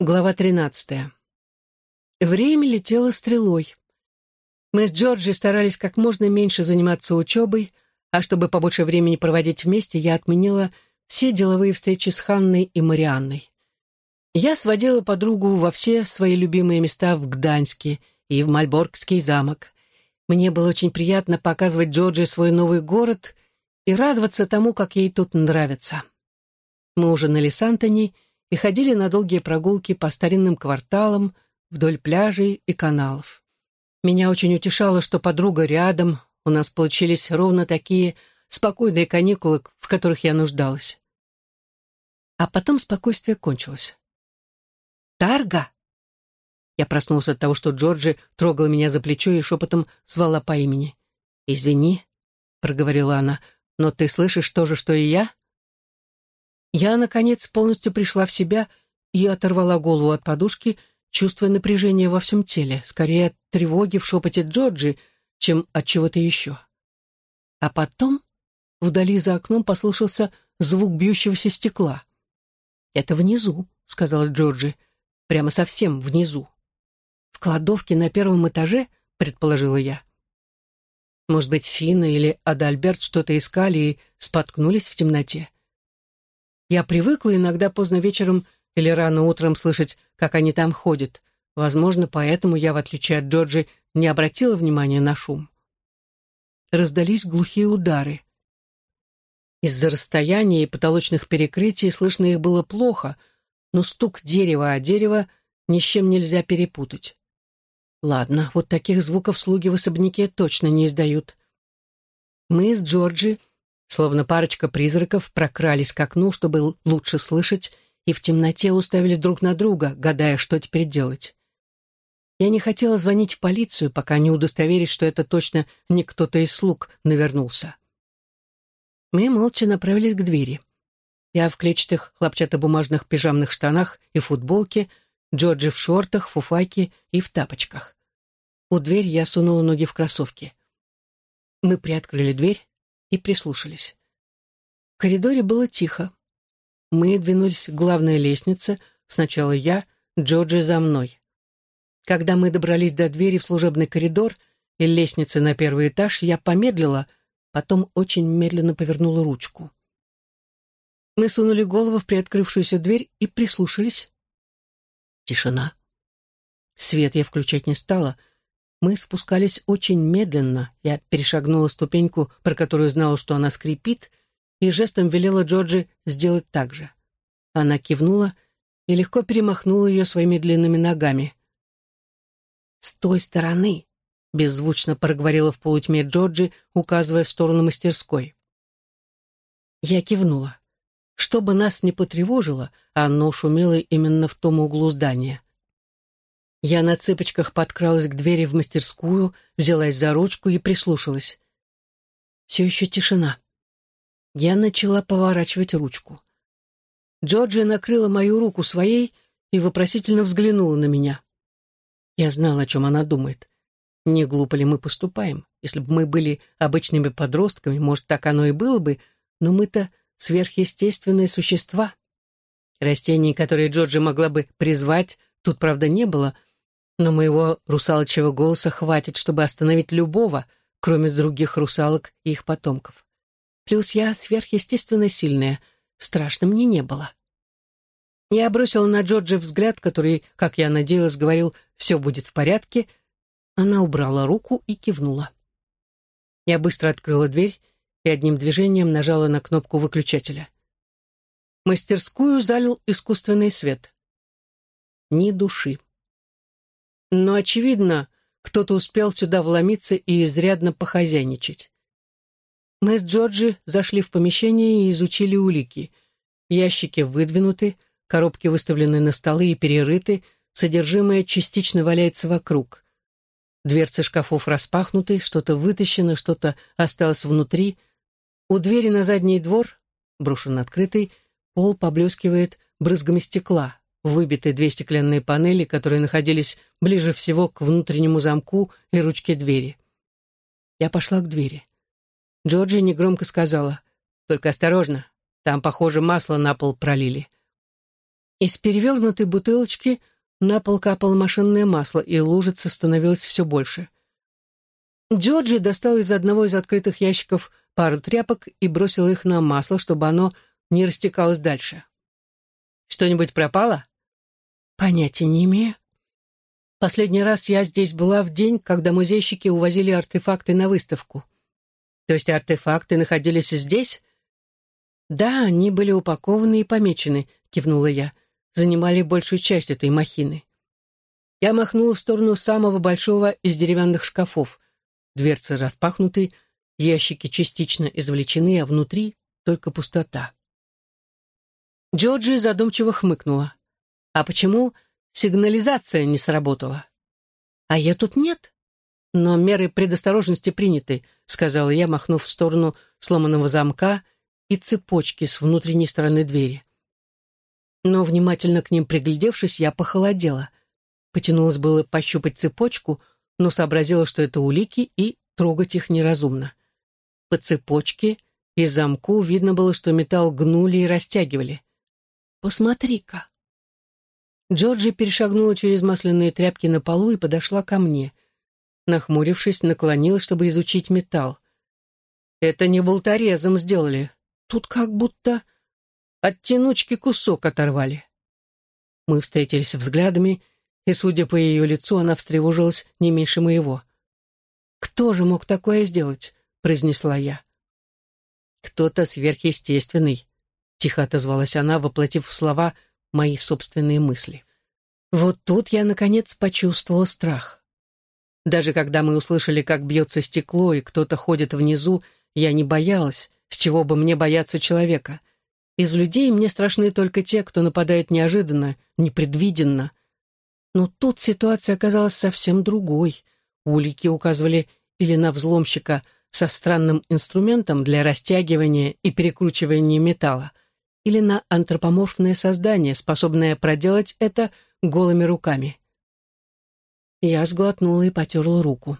Глава 13. Время летело стрелой. Мы с Джорджи старались как можно меньше заниматься учебой, а чтобы побольше времени проводить вместе, я отменила все деловые встречи с Ханной и Марианной. Я сводила подругу во все свои любимые места в Гданьске и в Мальборгский замок. Мне было очень приятно показывать Джорджи свой новый город и радоваться тому, как ей тут нравится. Мы ужинали с Антони и ходили на долгие прогулки по старинным кварталам, вдоль пляжей и каналов. Меня очень утешало, что подруга рядом, у нас получились ровно такие спокойные каникулы, в которых я нуждалась. А потом спокойствие кончилось. «Тарга!» Я проснулся от того, что Джорджи трогала меня за плечо и шепотом звала по имени. «Извини», — проговорила она, — «но ты слышишь то же, что и я?» Я, наконец, полностью пришла в себя и оторвала голову от подушки, чувствуя напряжение во всем теле, скорее от тревоги в шепоте Джорджи, чем от чего-то еще. А потом вдали за окном послышался звук бьющегося стекла. «Это внизу», — сказала Джорджи, — «прямо совсем внизу». «В кладовке на первом этаже», — предположила я. Может быть, Фина или Адальберт что-то искали и споткнулись в темноте. Я привыкла иногда поздно вечером или рано утром слышать, как они там ходят. Возможно, поэтому я, в отличие от Джорджи, не обратила внимания на шум. Раздались глухие удары. Из-за расстояния и потолочных перекрытий слышно их было плохо, но стук дерева о дерево ни с чем нельзя перепутать. Ладно, вот таких звуков слуги в особняке точно не издают. Мы с Джорджи Словно парочка призраков прокрались к окну, чтобы лучше слышать, и в темноте уставились друг на друга, гадая, что теперь делать. Я не хотела звонить в полицию, пока не удостоверюсь, что это точно не кто-то из слуг навернулся. Мы молча направились к двери. Я в клетчатых хлопчатобумажных пижамных штанах и футболке, Джорджи в шортах, фуфайке и в тапочках. У двери я сунула ноги в кроссовки. Мы приоткрыли дверь, и прислушались. В коридоре было тихо. Мы двинулись к главной лестнице, сначала я, Джорджи за мной. Когда мы добрались до двери в служебный коридор и лестницы на первый этаж, я помедлила, потом очень медленно повернула ручку. Мы сунули голову в приоткрывшуюся дверь и прислушались. Тишина. Свет я включать не стала — мы спускались очень медленно. Я перешагнула ступеньку, про которую знала, что она скрипит, и жестом велела Джорджи сделать так же. Она кивнула и легко перемахнула ее своими длинными ногами. «С той стороны!» — беззвучно проговорила в полутьме Джорджи, указывая в сторону мастерской. Я кивнула. Чтобы нас не потревожило, оно шумело именно в том углу здания. Я на цыпочках подкралась к двери в мастерскую, взялась за ручку и прислушалась. Все еще тишина. Я начала поворачивать ручку. Джорджи накрыла мою руку своей и вопросительно взглянула на меня. Я знала, о чем она думает. Не глупо ли мы поступаем? Если бы мы были обычными подростками, может, так оно и было бы, но мы-то сверхъестественные существа. Растений, которые Джорджи могла бы призвать, тут, правда, не было — но моего русалочьего голоса хватит, чтобы остановить любого, кроме других русалок и их потомков. Плюс я сверхъестественно сильная, страшно мне не было. Я бросила на Джорджи взгляд, который, как я надеялась, говорил «все будет в порядке». Она убрала руку и кивнула. Я быстро открыла дверь и одним движением нажала на кнопку выключателя. Мастерскую залил искусственный свет. Ни души. Но, очевидно, кто-то успел сюда вломиться и изрядно похозяйничать. Мы с Джорджи зашли в помещение и изучили улики. Ящики выдвинуты, коробки выставлены на столы и перерыты, содержимое частично валяется вокруг. Дверцы шкафов распахнуты, что-то вытащено, что-то осталось внутри. У двери на задний двор, брошен открытый, пол поблескивает брызгами стекла выбиты две стеклянные панели, которые находились ближе всего к внутреннему замку и ручке двери. Я пошла к двери. Джорджи негромко сказала, «Только осторожно, там, похоже, масло на пол пролили». Из перевернутой бутылочки на пол капало машинное масло, и лужица становилась все больше. Джорджи достал из одного из открытых ящиков пару тряпок и бросил их на масло, чтобы оно не растекалось дальше. «Что-нибудь пропало?» «Понятия не имею. Последний раз я здесь была в день, когда музейщики увозили артефакты на выставку. То есть артефакты находились здесь? Да, они были упакованы и помечены, кивнула я. Занимали большую часть этой махины. Я махнула в сторону самого большого из деревянных шкафов. Дверцы распахнуты, ящики частично извлечены, а внутри только пустота. Джорджи задумчиво хмыкнула. «А почему сигнализация не сработала?» «А я тут нет?» «Но меры предосторожности приняты», — сказала я, махнув в сторону сломанного замка и цепочки с внутренней стороны двери. Но, внимательно к ним приглядевшись, я похолодела. Потянулась было пощупать цепочку, но сообразила, что это улики, и трогать их неразумно. По цепочке и замку видно было, что металл гнули и растягивали. «Посмотри-ка!» Джорджи перешагнула через масляные тряпки на полу и подошла ко мне. Нахмурившись, наклонилась, чтобы изучить металл. «Это не болторезом сделали. Тут как будто от тянучки кусок оторвали». Мы встретились взглядами, и, судя по ее лицу, она встревожилась не меньше моего. «Кто же мог такое сделать?» — произнесла я. «Кто-то сверхъестественный», тихо отозвалась она, воплотив в слова мои собственные мысли. Вот тут я, наконец, почувствовала страх. Даже когда мы услышали, как бьется стекло, и кто-то ходит внизу, я не боялась, с чего бы мне бояться человека. Из людей мне страшны только те, кто нападает неожиданно, непредвиденно. Но тут ситуация оказалась совсем другой. Улики указывали или на взломщика со странным инструментом для растягивания и перекручивания металла, или на антропоморфное создание, способное проделать это голыми руками. Я сглотнула и потерла руку.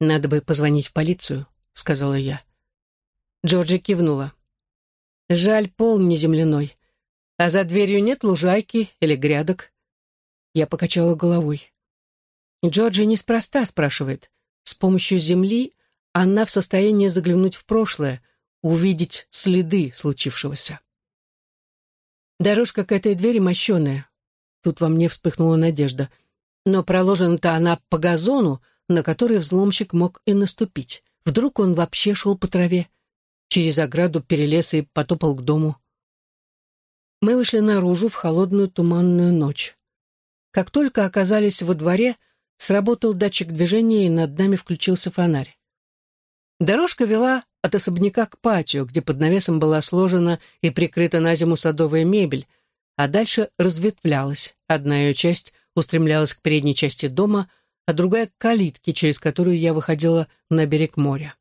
«Надо бы позвонить в полицию», — сказала я. Джорджи кивнула. «Жаль, пол не земляной. А за дверью нет лужайки или грядок?» Я покачала головой. Джорджи неспроста спрашивает. С помощью земли она в состоянии заглянуть в прошлое, увидеть следы случившегося. Дорожка к этой двери мощеная. Тут во мне вспыхнула надежда. Но проложена-то она по газону, на который взломщик мог и наступить. Вдруг он вообще шел по траве. Через ограду перелез и потопал к дому. Мы вышли наружу в холодную туманную ночь. Как только оказались во дворе, сработал датчик движения, и над нами включился фонарь. Дорожка вела от особняка к патио, где под навесом была сложена и прикрыта на зиму садовая мебель, а дальше разветвлялась. Одна ее часть устремлялась к передней части дома, а другая — к калитке, через которую я выходила на берег моря.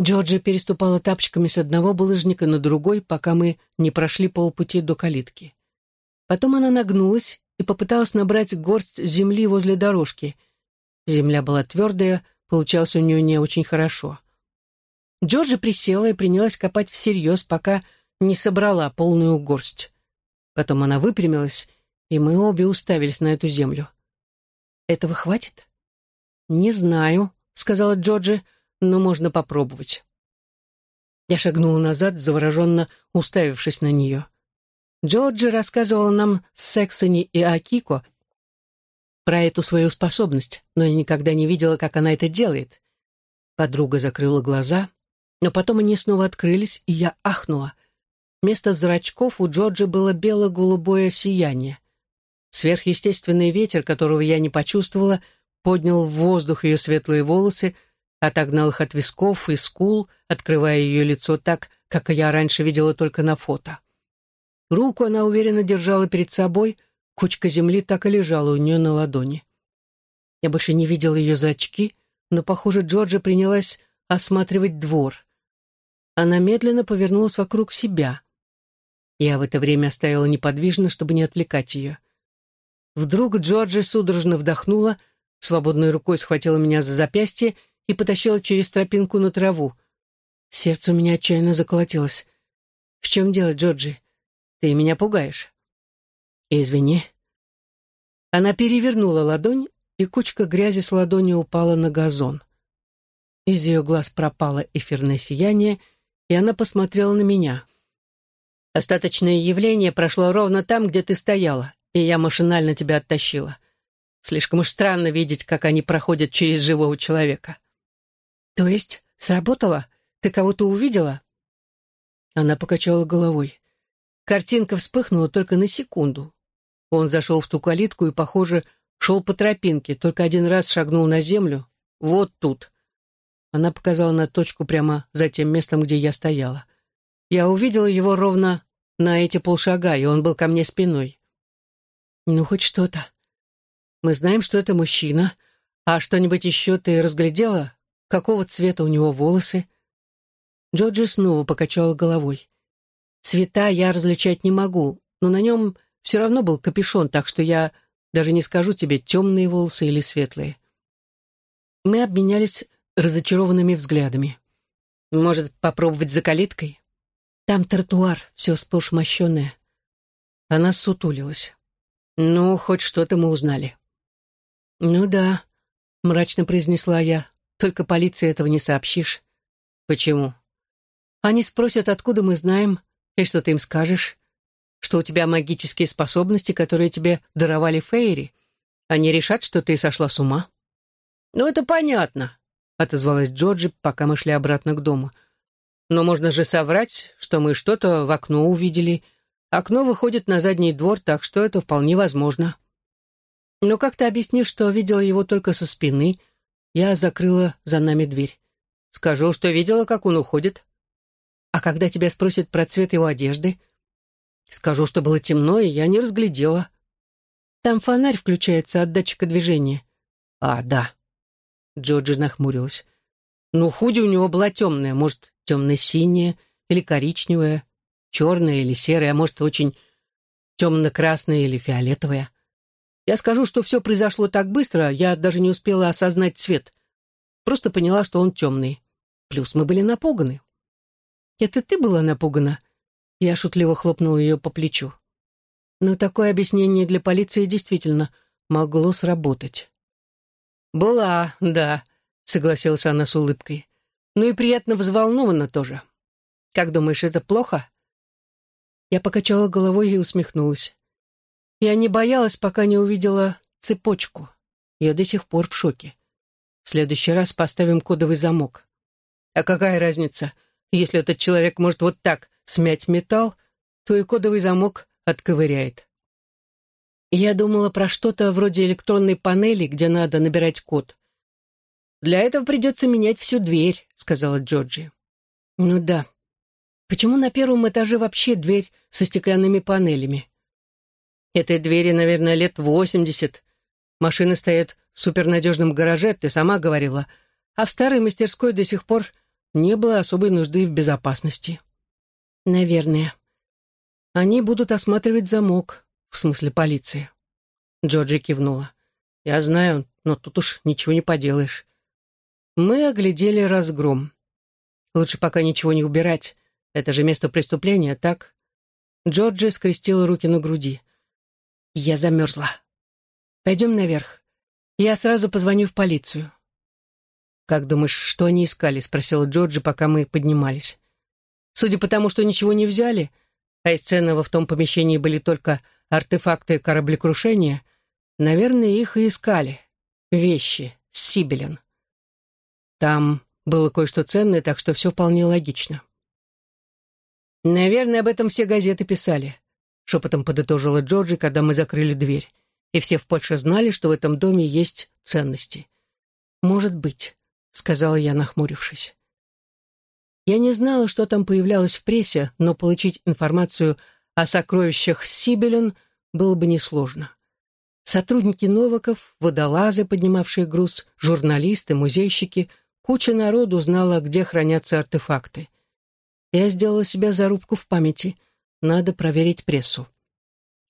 Джорджи переступала тапочками с одного булыжника на другой, пока мы не прошли полпути до калитки. Потом она нагнулась и попыталась набрать горсть земли возле дорожки. Земля была твердая, получалось у нее не очень хорошо. Джорджи присела и принялась копать всерьез, пока не собрала полную горсть. Потом она выпрямилась, и мы обе уставились на эту землю. «Этого хватит?» «Не знаю», — сказала Джорджи, — «но можно попробовать». Я шагнула назад, завороженно уставившись на нее. Джорджи рассказывала нам с Сексони и Акико про эту свою способность, но я никогда не видела, как она это делает. Подруга закрыла глаза, но потом они снова открылись, и я ахнула. Вместо зрачков у Джорджи было бело-голубое сияние. Сверхъестественный ветер, которого я не почувствовала, поднял в воздух ее светлые волосы, отогнал их от висков и скул, открывая ее лицо так, как я раньше видела только на фото. Руку она уверенно держала перед собой, кучка земли так и лежала у нее на ладони. Я больше не видела ее зрачки, но, похоже, Джорджа принялась осматривать двор. Она медленно повернулась вокруг себя. Я в это время стояла неподвижно, чтобы не отвлекать ее. Вдруг Джорджи судорожно вдохнула, свободной рукой схватила меня за запястье и потащила через тропинку на траву. Сердце у меня отчаянно заколотилось. «В чем дело, Джорджи? Ты меня пугаешь. Извини. Она перевернула ладонь, и кучка грязи с ладони упала на газон. Из ее глаз пропало эфирное сияние, и она посмотрела на меня. Остаточное явление прошло ровно там, где ты стояла, и я машинально тебя оттащила. Слишком уж странно видеть, как они проходят через живого человека. То есть сработало? Ты кого-то увидела? Она покачала головой. Картинка вспыхнула только на секунду. Он зашел в ту калитку и, похоже, шел по тропинке, только один раз шагнул на землю. Вот тут. Она показала на точку прямо за тем местом, где я стояла. Я увидела его ровно на эти полшага, и он был ко мне спиной. Ну, хоть что-то. Мы знаем, что это мужчина. А что-нибудь еще ты разглядела? Какого цвета у него волосы? Джорджи снова покачала головой. Цвета я различать не могу, но на нем все равно был капюшон, так что я даже не скажу тебе, темные волосы или светлые. Мы обменялись разочарованными взглядами. Может, попробовать за калиткой? Там тротуар, все сплошь мощеное. Она сутулилась. Ну, хоть что-то мы узнали. Ну да, мрачно произнесла я. Только полиции этого не сообщишь. Почему? Они спросят, откуда мы знаем, и что ты им скажешь? Что у тебя магические способности, которые тебе даровали Фейри? Они решат, что ты сошла с ума?» «Ну, это понятно», — отозвалась Джорджи, пока мы шли обратно к дому. «Но можно же соврать, что мы что-то в окно увидели. Окно выходит на задний двор, так что это вполне возможно». «Но как ты объяснишь, что видела его только со спины?» Я закрыла за нами дверь. «Скажу, что видела, как он уходит. А когда тебя спросят про цвет его одежды, скажу, что было темно, и я не разглядела. Там фонарь включается от датчика движения. А, да. Джорджи нахмурилась. Ну, худи у него была темная, может, темно-синяя или коричневая, черная или серая, а может, очень темно-красная или фиолетовая. Я скажу, что все произошло так быстро, я даже не успела осознать цвет. Просто поняла, что он темный. Плюс мы были напуганы. «Это ты была напугана?» Я шутливо хлопнул ее по плечу. Но такое объяснение для полиции действительно могло сработать. «Была, да», — согласилась она с улыбкой. «Ну и приятно взволнована тоже. Как думаешь, это плохо?» Я покачала головой и усмехнулась. Я не боялась, пока не увидела цепочку. Я до сих пор в шоке. В следующий раз поставим кодовый замок. А какая разница, если этот человек может вот так смять металл, то и кодовый замок отковыряет. Я думала про что-то вроде электронной панели, где надо набирать код. «Для этого придется менять всю дверь», — сказала Джорджи. «Ну да. Почему на первом этаже вообще дверь со стеклянными панелями?» «Этой двери, наверное, лет восемьдесят. Машины стоят в супернадежном гараже, ты сама говорила, а в старой мастерской до сих пор не было особой нужды в безопасности. Наверное. Они будут осматривать замок, в смысле полиции. Джорджи кивнула. Я знаю, но тут уж ничего не поделаешь. Мы оглядели разгром. Лучше пока ничего не убирать. Это же место преступления, так? Джорджи скрестила руки на груди. Я замерзла. Пойдем наверх. Я сразу позвоню в полицию. «Как думаешь, что они искали?» — спросила Джорджи, пока мы поднимались. «Судя по тому, что ничего не взяли, а из ценного в том помещении были только артефакты кораблекрушения, наверное, их и искали. Вещи. Сибелен. Там было кое-что ценное, так что все вполне логично». «Наверное, об этом все газеты писали», — шепотом подытожила Джорджи, когда мы закрыли дверь. «И все в Польше знали, что в этом доме есть ценности». «Может быть» сказала я, нахмурившись. Я не знала, что там появлялось в прессе, но получить информацию о сокровищах Сибелен было бы несложно. Сотрудники Новаков, водолазы, поднимавшие груз, журналисты, музейщики, куча народу знала, где хранятся артефакты. Я сделала себе зарубку в памяти. Надо проверить прессу.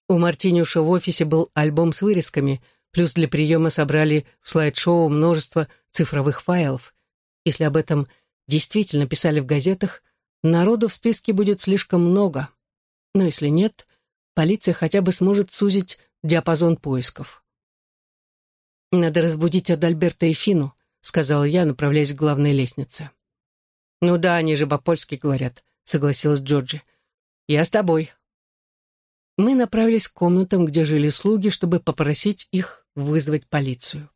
У Мартинюша в офисе был альбом с вырезками, плюс для приема собрали в слайд-шоу множество цифровых файлов. Если об этом действительно писали в газетах, народу в списке будет слишком много. Но если нет, полиция хотя бы сможет сузить диапазон поисков. «Надо разбудить Адальберта и Фину», — сказала я, направляясь к главной лестнице. «Ну да, они же по-польски говорят», — согласилась Джорджи. «Я с тобой». Мы направились к комнатам, где жили слуги, чтобы попросить их вызвать полицию.